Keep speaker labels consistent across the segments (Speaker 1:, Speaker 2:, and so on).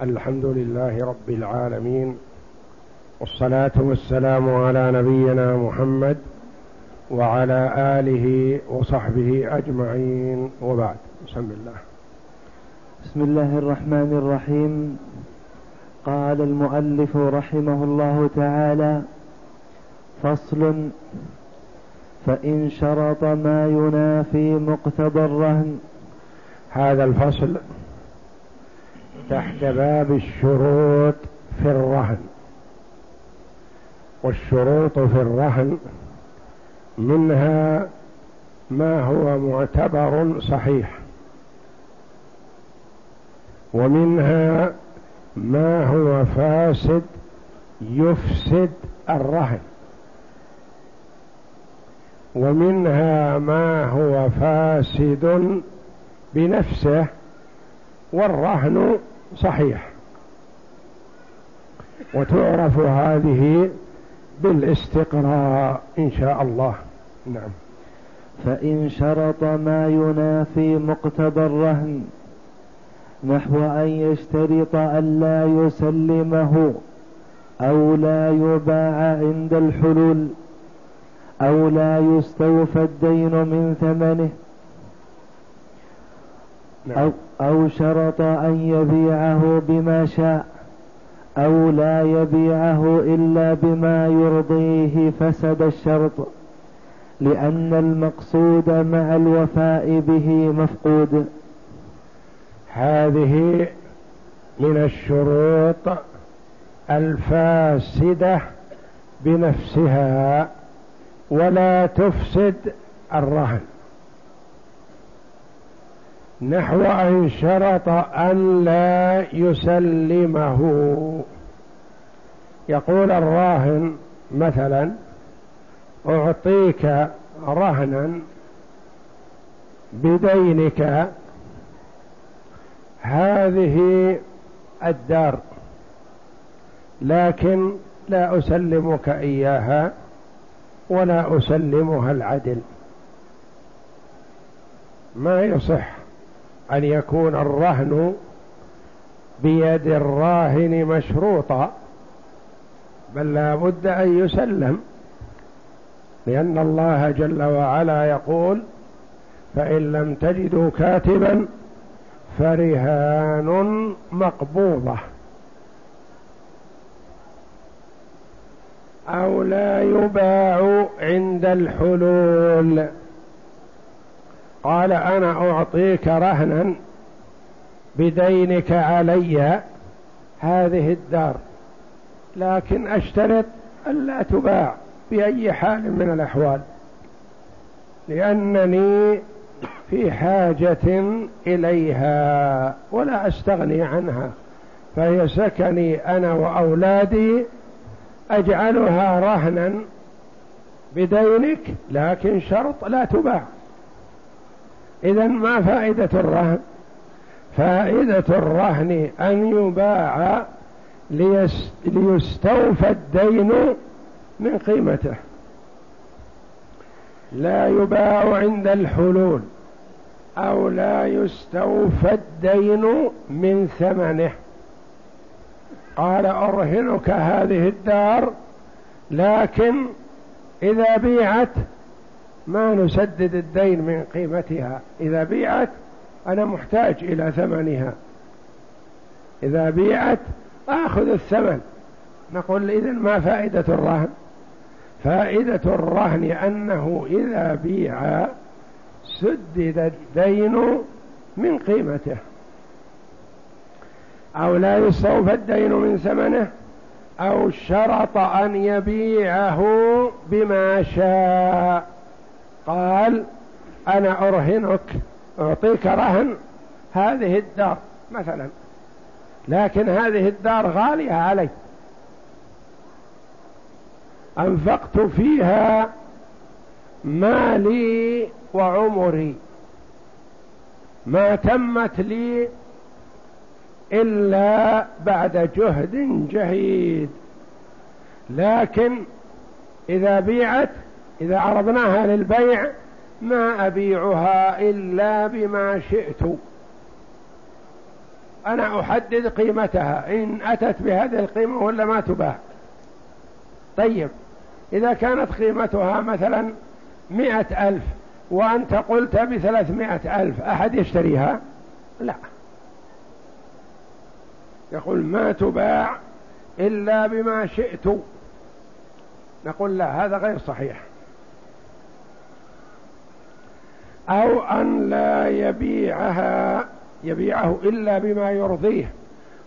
Speaker 1: الحمد لله رب العالمين والصلاة والسلام على نبينا محمد وعلى آله وصحبه أجمعين. وبعد بسم الله.
Speaker 2: بسم الله الرحمن الرحيم. قال المؤلف رحمه الله تعالى فصل فإن شرط ما ينافي مقتضى الرهن.
Speaker 1: هذا الفصل تحت باب الشروط في الرهن. والشروط في الرهن منها ما هو معتبر صحيح ومنها ما هو فاسد يفسد الرهن ومنها ما هو فاسد بنفسه والرهن صحيح. وتعرف هذه بالاستقراء إن شاء الله. نعم.
Speaker 2: فإن شرط ما ينافي مقتضى الرهن نحو أن يشترط أن لا يسلمه أو لا يباع عند الحلول أو لا يستوفى الدين من ثمنه نعم. أو, أو شرط أن يبيعه بما شاء أو لا يبيعه إلا بما يرضيه فسد الشرط لأن المقصود مع الوفاء به مفقود.
Speaker 1: هذه من الشروط الفاسدة بنفسها ولا تفسد الرهن. نحو أن شرط أن لا يسلمه. يقول الراهن مثلا أعطيك رهنا بدينك. هذه الدار لكن لا أسلمك إياها ولا أسلمها العدل. ما يصح. أن يكون الرهن بيد الراهن مشروطا بل لا بد أن يسلم لأن الله جل وعلا يقول فإن لم تجدوا كاتبا فرهان مقبوضة. أو لا يباع عند الحلول. قال أنا أعطيك رهنا بدينك علي هذه الدار لكن أشترط ألا تباع بأي حال من الأحوال لأنني في حاجة إليها ولا أستغني عنها فهي سكني أنا وأولادي أجعلها رهنا بدينك لكن شرط لا تباع. إذا ما فائدة الرهن؟ فائدة الرهن أن يباع ليستوفى الدين من قيمته. لا يباع عند الحلول أو لا يستوفى الدين من ثمنه. قال أرهنك هذه الدار لكن إذا بيعت ما نسدد الدين من قيمتها. إذا بيعت أنا محتاج إلى ثمنها. إذا بيعت آخذ الثمن. نقول إذن ما فائدة الرهن؟ فائدة الرهن أنه إذا بيع سدد الدين من قيمته. أو لا يستوفى الدين من ثمنه أو شرط أن يبيعه بما شاء. قال أنا أرهنك أعطيك رهن هذه الدار مثلا لكن هذه الدار غالية علي. أنفقت فيها مالي وعمري. ما تمت لي إلا بعد جهد جهيد. لكن إذا بيعت إذا عرضناها للبيع ما أبيعها إلا بما شئت. أنا أحدد قيمتها إن أتت بهذه القيمة ولا ما تباع. طيب إذا كانت قيمتها مثلا مئة ألف وأنت قلت بثلاثمائة ألف أحد يشتريها؟ لا. يقول ما تباع إلا بما شئت. نقول لا هذا غير صحيح. أو أن لا يبيعها يبيعه إلا بما يرضيه.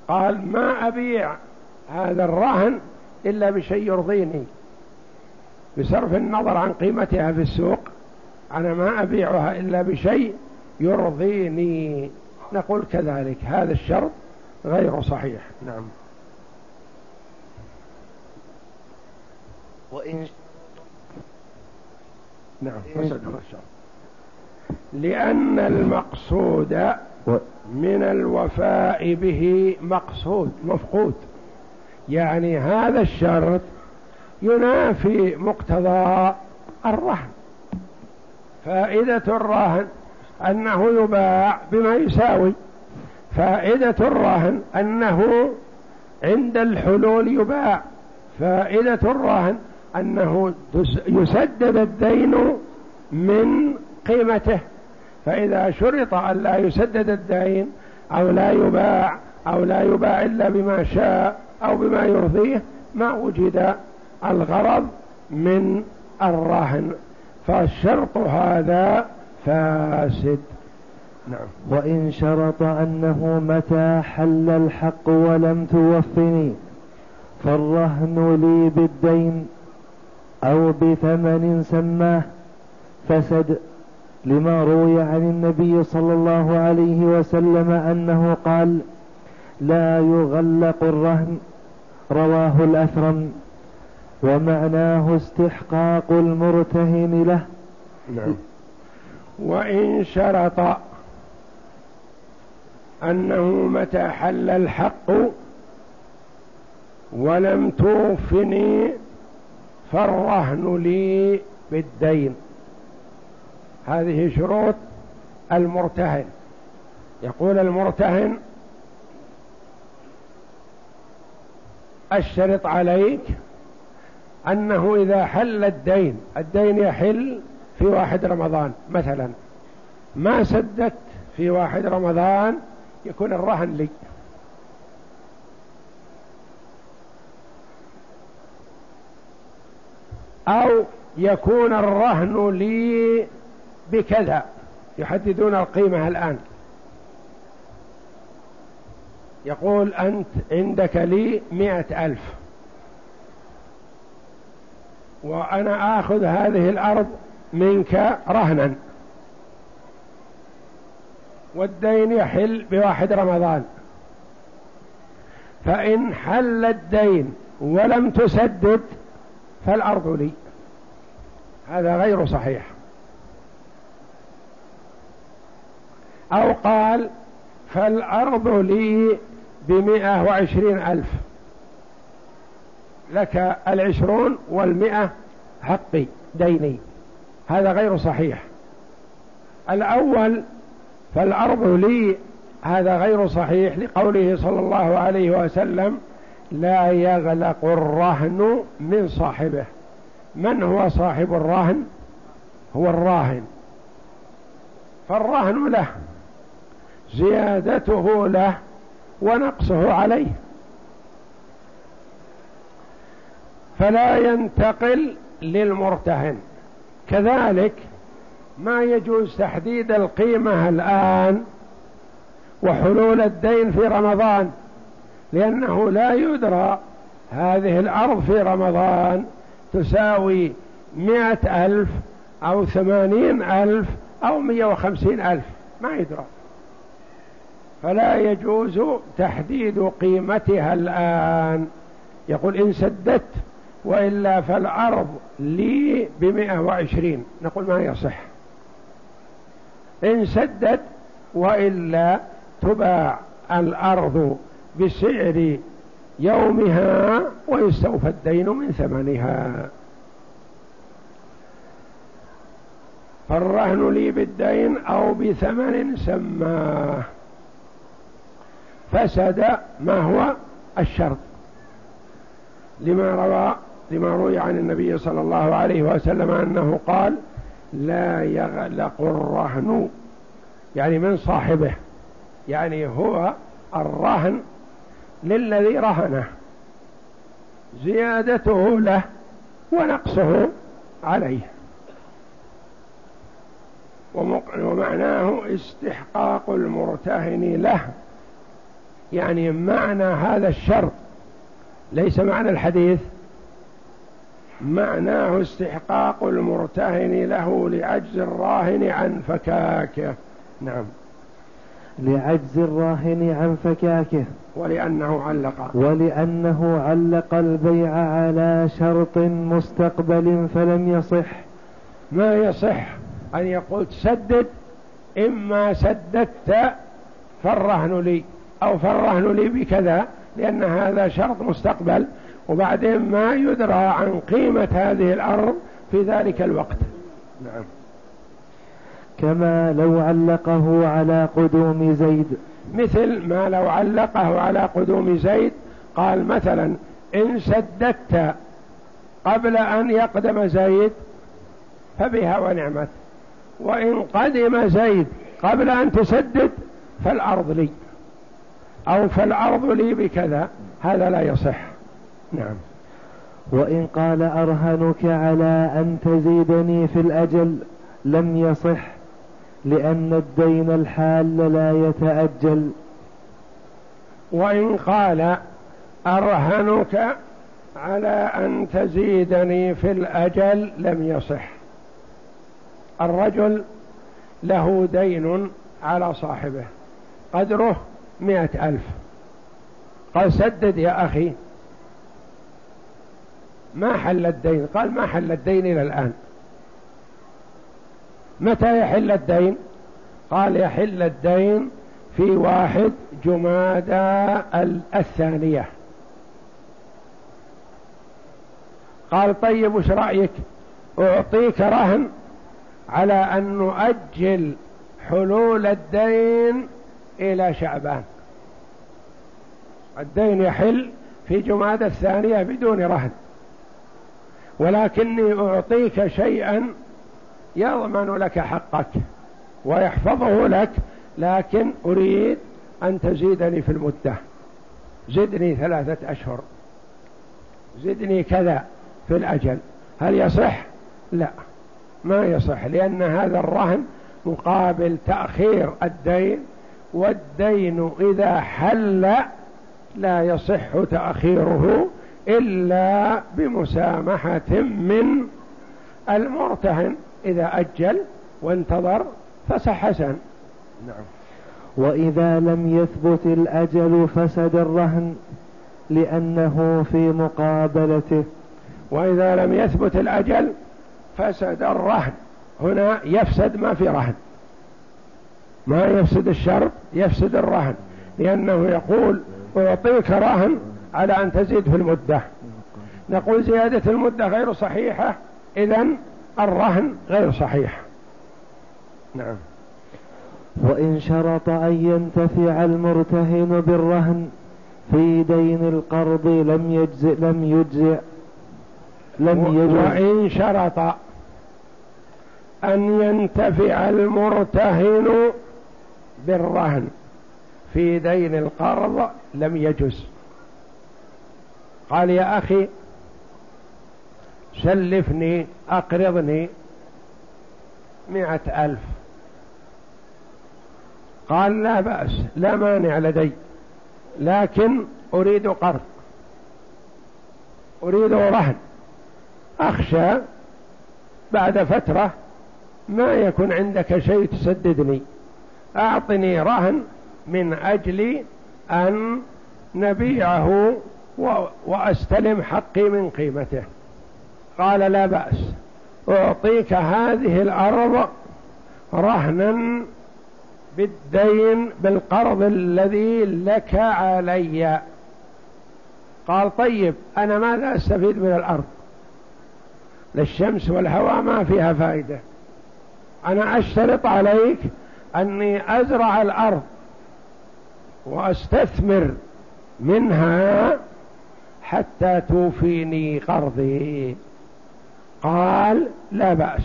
Speaker 1: قال ما أبيع هذا الرهن إلا بشيء يرضيني. بصرف النظر عن قيمتها في السوق أنا ما أبيعها إلا بشيء يرضيني. نقول كذلك هذا الشرط غير صحيح. نعم. وإن نعم. لأن المقصود من الوفاء به مقصود مفقود. يعني هذا الشرط ينافي مقتضى الرهن. فائدة الرهن أنه يباع بما يساوي. فائدة الرهن أنه عند الحلول يباع. فائدة الرهن أنه يسدد الدين من قيمته فإذا شرط أن لا يسدد الدين أو لا يباع أو لا يباع إلا بما شاء أو بما يرضيه ما وجد الغرض من الرهن. فالشرط هذا فاسد.
Speaker 2: نعم. وإن شرط أنه متى حل الحق ولم توفني فالرهن لي بالدين أو بثمن سماه فسد لما روي عن النبي صلى الله عليه وسلم أنه قال لا يغلق الرهن رواه الأثرم. ومعناه استحقاق المرتهن له.
Speaker 1: نعم. وإن شرط أنه متى حل الحق ولم توفني فالرهن لي بالدين. هذه شروط المرتهن. يقول المرتهن الشرط عليك أنه إذا حل الدين الدين يحل في واحد رمضان. مثلا ما سددت في واحد رمضان يكون الرهن لي. أو يكون الرهن لي بكذا يحددون القيمة الآن. يقول أنت عندك لي مئة ألف. وأنا آخذ هذه الأرض منك رهنا. والدين يحل بواحد رمضان. فإن حل الدين ولم تسدد فالأرض لي. هذا غير صحيح. أو قال فالأرض لي بمئة وعشرين ألف. لك العشرون والمئة حقي ديني. هذا غير صحيح. الأول فالأرض لي هذا غير صحيح لقوله صلى الله عليه وسلم لا يغلق الرهن من صاحبه. من هو صاحب الرهن؟ هو الراهن. فالرهن له. زيادته له ونقصه عليه. فلا ينتقل للمرتهن. كذلك ما يجوز تحديد القيمة الآن وحلول الدين في رمضان لأنه لا يدرى هذه الأرض في رمضان تساوي مئة ألف أو ثمانين ألف أو مئة وخمسين ألف. ما يدرى. فلا يجوز تحديد قيمتها الآن. يقول إن سددت وإلا فالأرض لي بمئة وعشرين. نقول ما يصح. إن سدد وإلا تباع الأرض بسعر يومها ويستوفى الدين من ثمنها. فالرهن لي بالدين أو بثمن سماه. فسد ما هو الشرط. لما روى لما روي عن النبي صلى الله عليه وسلم أنه قال لا يغلق الرهن. يعني من صاحبه؟ يعني هو الرهن للذي رهنه. زيادته له ونقصه عليه. ومعناه استحقاق المرتهن له. يعني معنى هذا الشرط ليس معنى الحديث معناه استحقاق المرتهن له لعجز الراهن عن فكاكه. نعم.
Speaker 2: لعجز الراهن عن فكاكه.
Speaker 1: ولأنه علق.
Speaker 2: ولأنه علق البيع على شرط مستقبل فلم يصح.
Speaker 1: ما يصح أن يقول تسدد إما سددت فالرهن لي. أو فالرهن لي بكذا لأن هذا شرط مستقبل وبعدين ما يدرى عن قيمة هذه الأرض في ذلك الوقت. نعم.
Speaker 2: كما لو علقه على قدوم زيد.
Speaker 1: مثل ما لو علقه على قدوم زيد قال مثلا إن سددت قبل أن يقدم زيد فبها ونعمت وإن قدم زيد قبل أن تسدد فالأرض لي. أو فالأرض لي بكذا. هذا لا يصح. نعم.
Speaker 2: وإن قال أرهنك على أن تزيدني في الأجل لم يصح لأن الدين الحال لا يتأجل.
Speaker 1: وإن قال أرهنك على أن تزيدني في الأجل لم يصح. الرجل له دين على صاحبه. قدره مئة ألف. قال سدد يا أخي. ما حل الدين؟ قال ما حل الدين إلى الآن. متى يحل الدين؟ قال يحل الدين في واحد جمادى الثانية. قال طيب وش رأيك؟ أعطيك رهن على أن نؤجل حلول الدين إلى شعبان. الدين يحل في جماد الثانية بدون رهن. ولكني أعطيك شيئا يضمن لك حقك ويحفظه لك لكن أريد أن تزيدني في المدة. زدني ثلاثة أشهر. زدني كذا في الأجل. هل يصح؟ لا. ما يصح لأن هذا الرهن مقابل تأخير الدين والدين إذا حل لا يصح تأخيره إلا بمسامحة من المرتهن. إذا أجل وانتظر فسحسن
Speaker 2: نعم. وإذا لم يثبت الأجل فسد الرهن لأنه في مقابلته.
Speaker 1: وإذا لم يثبت الأجل فسد الرهن. هنا يفسد ما في رهن. ما يفسد الشرط يفسد الرهن لأنه يقول أعطيك رهن على أن تزيد في المدة. نقول زيادة المدة غير صحيحة إذا الرهن غير صحيح. نعم.
Speaker 2: وإن شرط أن ينتفع المرتهن بالرهن في دين القرض لم يجزئ لم يجزئ
Speaker 1: لم يجزئ. وإن شرط أن ينتفع المرتهن بالرهن في دين القرض لم يجز. قال يا أخي سلفني أقرضني مئة ألف. قال لا بأس لا مانع لدي لكن أريد قرض أريد رهن. أخشى بعد فترة ما يكون عندك شيء تسددني. أعطني رهن من أجل أن نبيعه وأستلم حقي من قيمته. قال لا بأس. أعطيك هذه الأرض رهنا بالدين بالقرض الذي لك علي. قال طيب أنا ماذا أستفيد من الأرض؟ للشمس والهواء ما فيها فائدة. أنا أشترط عليك أني أزرع الأرض وأستثمر منها حتى توفيني قرضي. قال لا بأس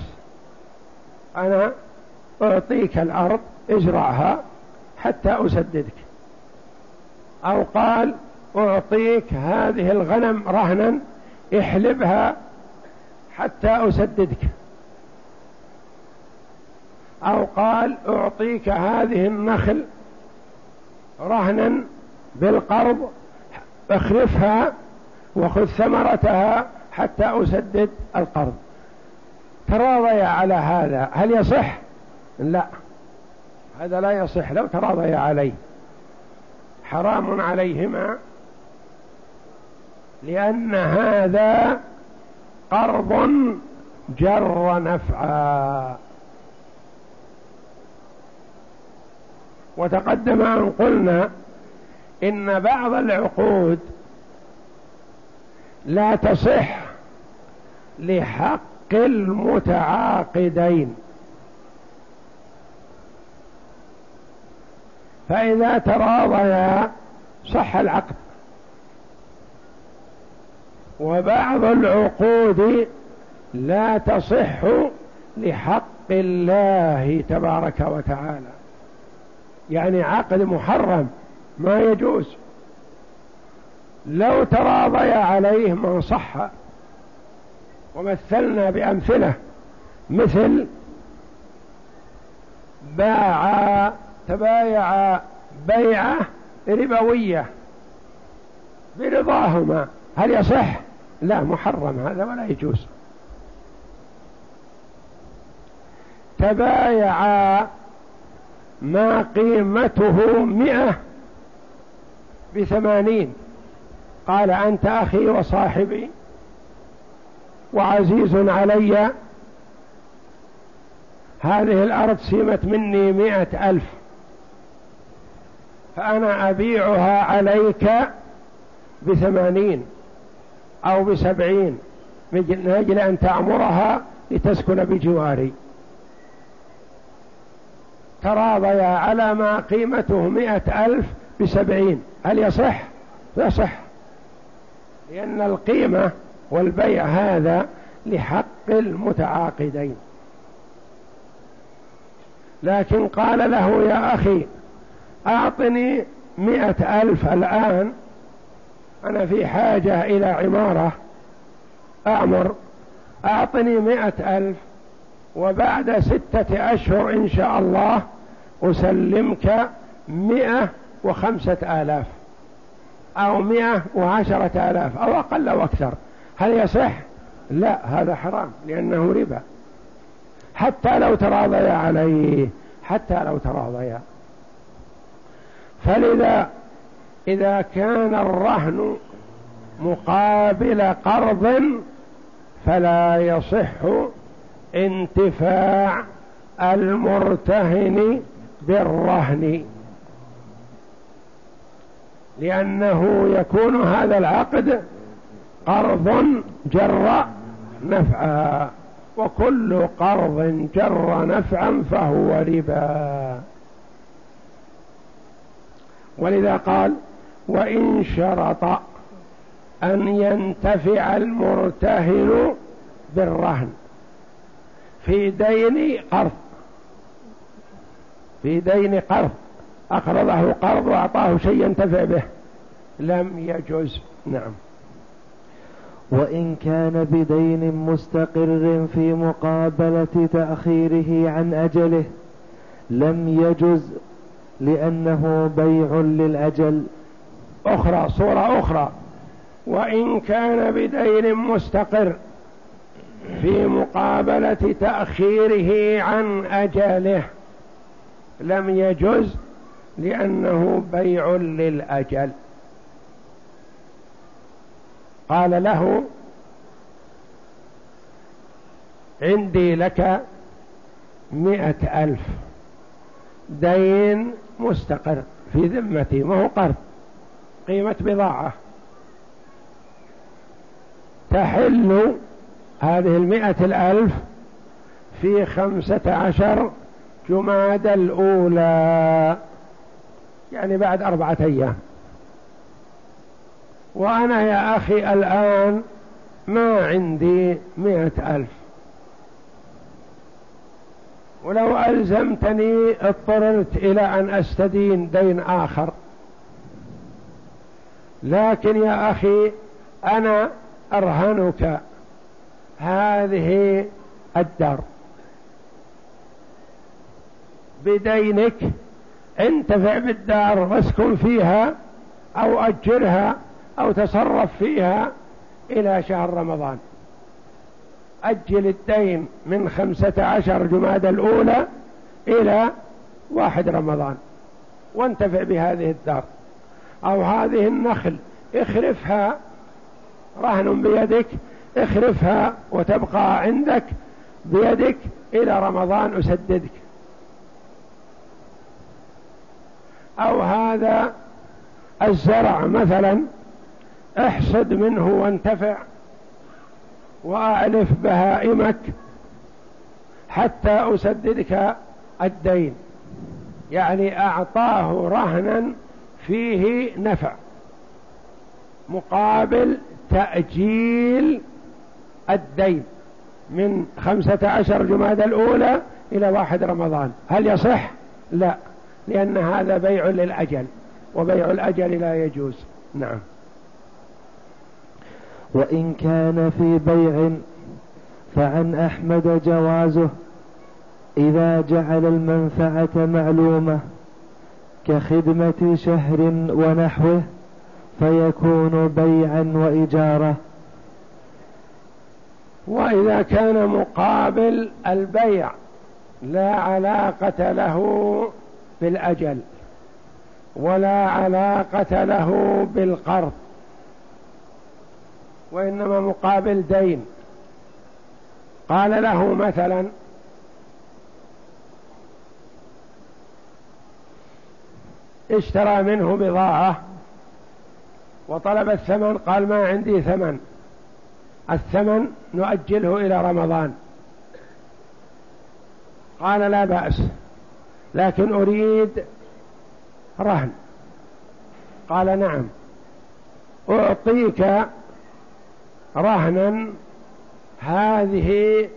Speaker 1: أنا أعطيك الأرض ازرعها حتى أسددك. أو قال أعطيك هذه الغنم رهنا احلبها حتى أسددك. أو قال أعطيك هذه النخل رهنا بالقرض اخلفها وخذ ثمرتها حتى أسدد القرض. تراضي على هذا هل يصح؟ لا. هذا لا يصح لو تراضي عليه. حرام عليهما لأن هذا قرض جر نفعا. وتقدم أن قلنا إن بعض العقود لا تصح لحق المتعاقدين. فإذا تراضيا صح العقد. وبعض العقود لا تصح لحق الله تبارك وتعالى. يعني عقد محرم ما يجوز. لو تراضي عليه ما صح ومثلنا بأمثلة مثل باع تبايع بيعة ربوية برضاهما. هل يصح؟ لا محرم هذا ولا يجوز. تبايع ما قيمته مئة بثمانين. قال أنت أخي وصاحبي. وعزيز علي. هذه الأرض سيمت مني مئة ألف. فأنا أبيعها عليك بثمانين أو بسبعين من أجل أن تعمرها لتسكن بجواري. تراضيا على ما قيمته مئة ألف بسبعين. هل يصح؟ يصح. لأن القيمة والبيع هذا لحق المتعاقدين. لكن قال له يا أخي أعطني مئة ألف الآن. أنا في حاجة إلى عمارة. أعمر. أعطني مئة ألف وبعد ستة أشهر إن شاء الله أسلمك مئة وخمسة آلاف أو مئة وعشرة آلاف أو أقل أو أكثر. هل يصح؟ لا هذا حرام لأنه ربا. حتى لو تراضيا عليه حتى لو تراضيا. فلذا إذا كان الرهن مقابل قرض فلا يصح انتفاع المرتهن بالرهن. لأنه يكون هذا العقد قرض جر نفعا وكل قرض جر نفعا فهو ربا. ولذا قال وإن شرط أن ينتفع المرتهن بالرهن. في دين قرض. في دين قرض. أقرضه قرض وأعطاه شيء ينتفع به. لم يجوز نعم.
Speaker 2: وإن كان بدين مستقر في مقابلة تأخيره عن أجله لم يجز لأنه بيع للأجل.
Speaker 1: أخرى صورة أخرى. وإن كان بدين مستقر في مقابلة تأخيره عن أجله. لم يجز لأنه بيع للأجل. قال له عندي لك مئة ألف دين مستقر في ذمتي ما هو قرض قيمة بضاعة. تحل هذه المئة الألف في خمسة عشر جماد الأولى يعني بعد أربعة أيام. وأنا يا أخي الآن ما عندي مئة ألف. ولو ألزمتني اضطررت إلى أن أستدين دين آخر. لكن يا أخي أنا أرهنك. هذه الدار. بدينك انتفع بالدار واسكن فيها أو أجرها أو تصرف فيها إلى شهر رمضان. أجل الدين من خمسة عشر جماد الأولى إلى واحد رمضان. وانتفع بهذه الدار. أو هذه النخل اخرفها رهن بيدك اخرفها وتبقى عندك بيدك إلى رمضان أسددك. أو هذا الزرع مثلا احصد منه وانتفع وأعلف بهائمك حتى أسددك الدين. يعني أعطاه رهنا فيه نفع مقابل تأجيل الدين من خمسة عشر جماد الأولى إلى واحد رمضان. هل يصح؟ لا لأن هذا بيع للأجل وبيع الأجل لا يجوز. نعم.
Speaker 2: وإن كان في بيع فعن أحمد جوازه إذا جعل المنفعة معلومة كخدمة شهر ونحوه فيكون بيعا وإجارة
Speaker 1: وإذا كان مقابل البيع لا علاقة له بالأجل ولا علاقة له بالقرض وإنما مقابل دين. قال له مثلا اشترى منه بضاعة وطلب الثمن قال ما عندي ثمن. الثمن نؤجله إلى رمضان. قال لا بأس لكن أريد رهن. قال نعم أعطيك رهنا هذه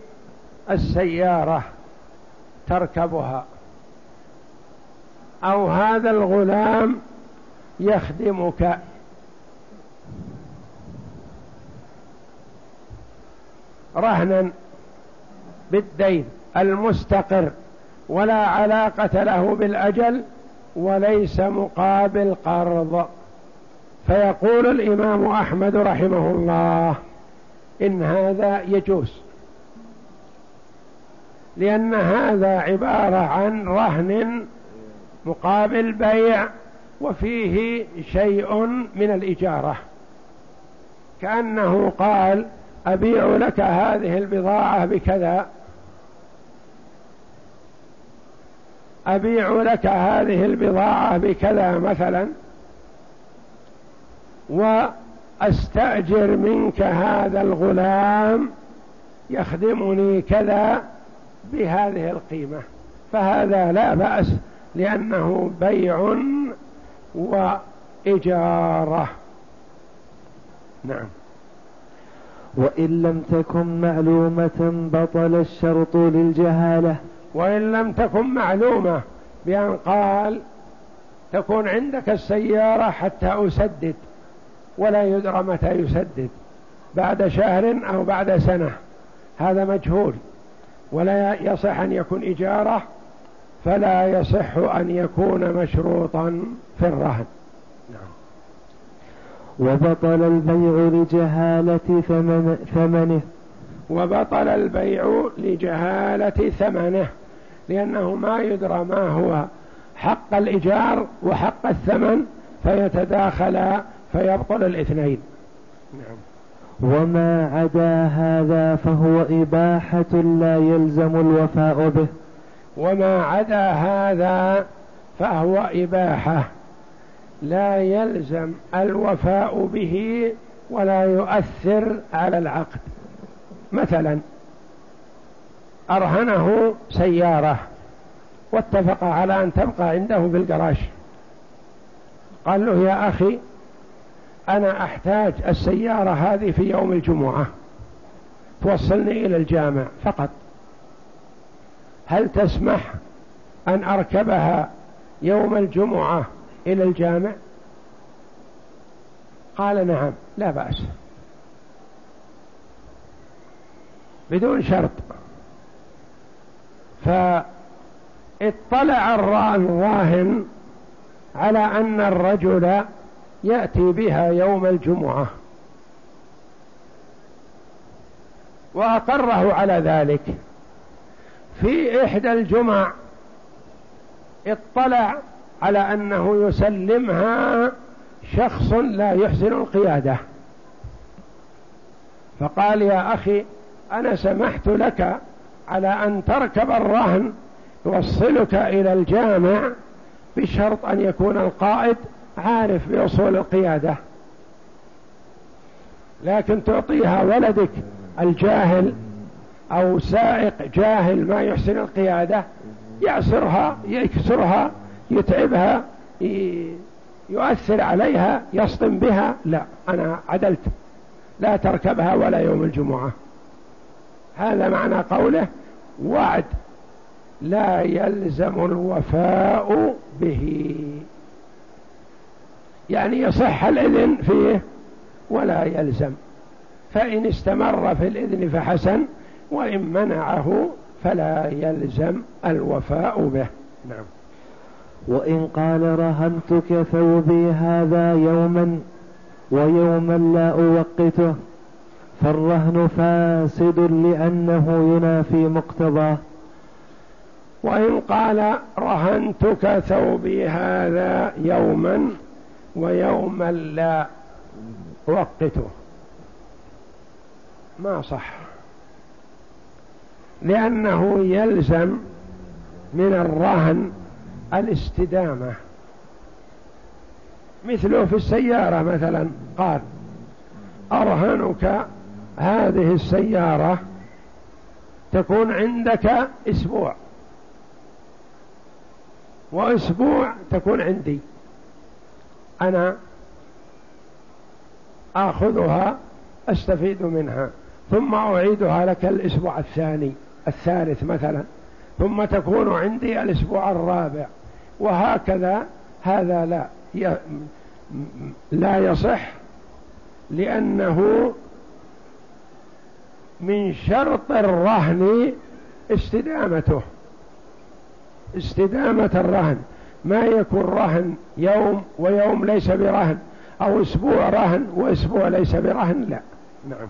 Speaker 1: السيارة تركبها. أو هذا الغلام يخدمك. رهنا بالدين المستقر ولا علاقة له بالأجل وليس مقابل قرض. فيقول الإمام أحمد رحمه الله إن هذا يجوز لأن هذا عبارة عن رهن مقابل بيع وفيه شيء من الإجارة. كأنه قال أبيع لك هذه البضاعة بكذا. أبيع لك هذه البضاعة بكذا مثلا. وأستأجر منك هذا الغلام يخدمني كذا بهذه القيمة. فهذا لا بأس لأنه بيع وإجارة. نعم.
Speaker 2: وإن لم تكن معلومة بطل الشرط للجهالة.
Speaker 1: وإن لم تكن معلومة بأن قال تكون عندك السيارة حتى أسدد ولا يدرى متى يسدد بعد شهر أو بعد سنة. هذا مجهول. ولا يصح أن يكون إجارة فلا يصح أن يكون مشروطا في الرهن. نعم.
Speaker 2: وبطل البيع لجهالة ثمن ثمنه.
Speaker 1: وبطل البيع لجهالة ثمنه لأنه ما يدرى ما هو حق الإيجار وحق الثمن فيتداخلا فيبطل الاثنين.
Speaker 2: نعم. وما عدا هذا فهو إباحة لا يلزم الوفاء به.
Speaker 1: وما عدا هذا فهو إباحة. لا يلزم الوفاء به ولا يؤثر على العقد. مثلا أرهنه سيارة واتفق على أن تبقى عنده في الجراج. قال له يا أخي أنا أحتاج السيارة هذه في يوم الجمعة. توصلني إلى الجامع فقط. هل تسمح أن أركبها يوم الجمعة إلى الجامع؟ قال نعم لا بأس. بدون شرط. فاطلع الراهن على أن الرجل يأتي بها يوم الجمعة. وأقره على ذلك. في إحدى الجمع اطلع على أنه يسلمها شخص لا يحسن القيادة. فقال يا أخي أنا سمحت لك على أن تركب الرهن يوصلك إلى الجامع بشرط أن يكون القائد عارف بأصول القيادة. لكن تعطيها ولدك الجاهل أو سائق جاهل ما يحسن القيادة يعسرها يكسرها يتعبها يؤثر عليها يصطم بها. لا أنا عدلت. لا تركبها ولا يوم الجمعة. هذا معنى قوله وعد. لا يلزم الوفاء به. يعني يصح الإذن فيه ولا يلزم. فإن استمر في الإذن فحسن وإن منعه فلا يلزم الوفاء به. نعم.
Speaker 2: وإن قال رهنتك ثوبي هذا يوما ويوما لا أوقته فالرهن فاسد لأنه ينافي مقتضاه.
Speaker 1: وإن قال رهنتك ثوبي هذا يوما ويوما لا أوقته. ما صح. لأنه يلزم من الرهن الاستدامة. مثله في السيارة مثلا قال أرهنك هذه السيارة تكون عندك أسبوع. وأسبوع تكون عندي. أنا آخذها أستفيد منها. ثم أعيدها لك الأسبوع الثاني الثالث مثلا. ثم تكون عندي الأسبوع الرابع. وهكذا هذا لا لا يصح لأنه من شرط الرهن استدامته. استدامة الرهن. ما يكون رهن يوم ويوم ليس برهن أو أسبوع رهن وأسبوع ليس برهن لا. نعم.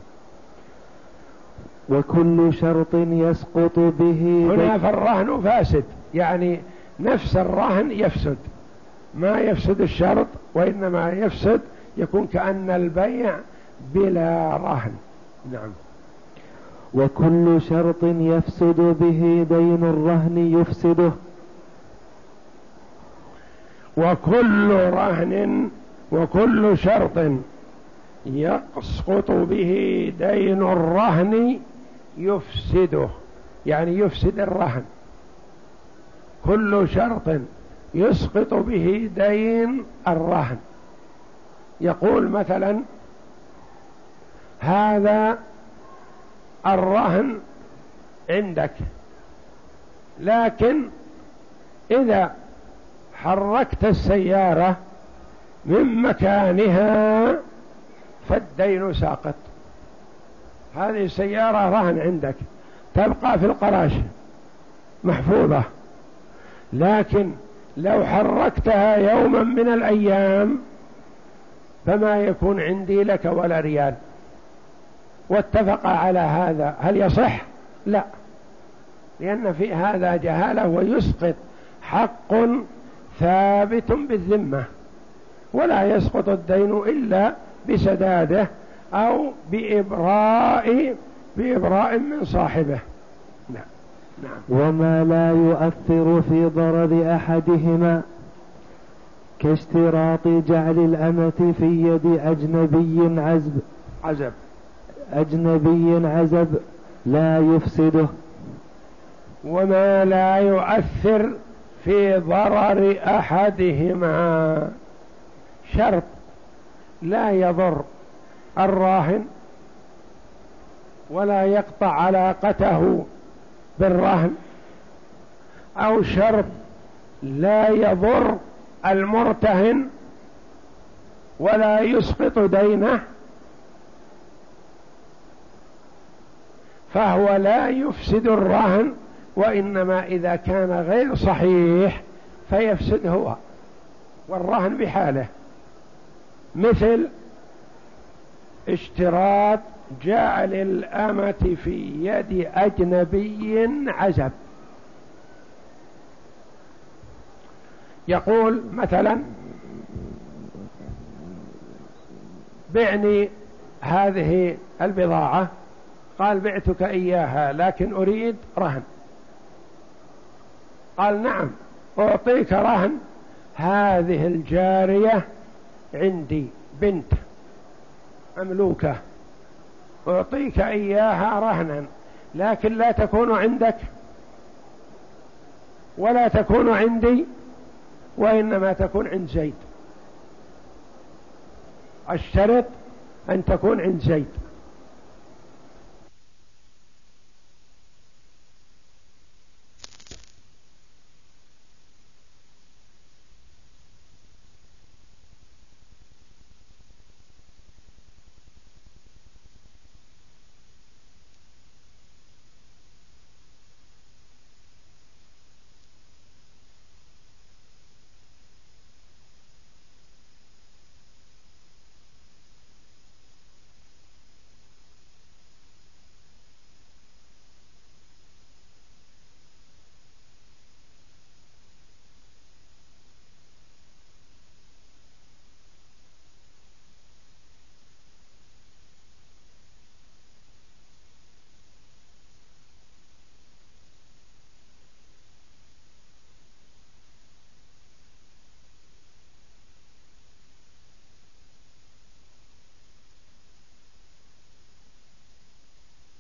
Speaker 2: وكل شرط يسقط به
Speaker 1: هنا فالرهن فاسد يعني نفس الرهن يفسد. ما يفسد الشرط وإنما يفسد يكون كأن البيع بلا رهن. نعم.
Speaker 2: وكل شرط يفسد به دين الرهن يفسده.
Speaker 1: وكل رهن وكل شرط يسقط به دين الرهن يفسده. يعني يفسد الرهن. كل شرط يسقط به دين الرهن. يقول مثلا هذا الرهن عندك لكن إذا حركت السيارة من مكانها فالدين ساقط. هذه السيارة رهن عندك تبقى في القراش محفوظة. لكن لو حركتها يوما من الأيام فما يكون عندي لك ولا ريال. واتفق على هذا. هل يصح؟ لا. لأن في هذا جهالة ويسقط حق ثابت بالذمة. ولا يسقط الدين إلا بسداده أو بإبراء بإبراء من صاحبه.
Speaker 2: وما لا يؤثر في ضرر أحدهما كاشتراط جعل الأمة في يد أجنبي عزب.
Speaker 1: عزب.
Speaker 2: أجنبي عزب لا يفسده.
Speaker 1: وما لا يؤثر في ضرر أحدهما. شرط. لا يضر الراهن ولا يقطع علاقته. بالرهن أو شرط لا يضر المرتهن ولا يسقط دينه فهو لا يفسد الرهن وإنما إذا كان غير صحيح فيفسد هو والرهن بحاله مثل اشتراط جعل الأمة في يد أجنبي عزب يقول مثلا بعني هذه البضاعة. قال بعتك إياها لكن أريد رهن. قال نعم أعطيك رهن. هذه الجارية عندي بنت مملوكة أعطيك إياها رهنا لكن لا تكون عندك ولا تكون عندي وإنما تكون عند زيد. الشرط أن تكون عند زيد.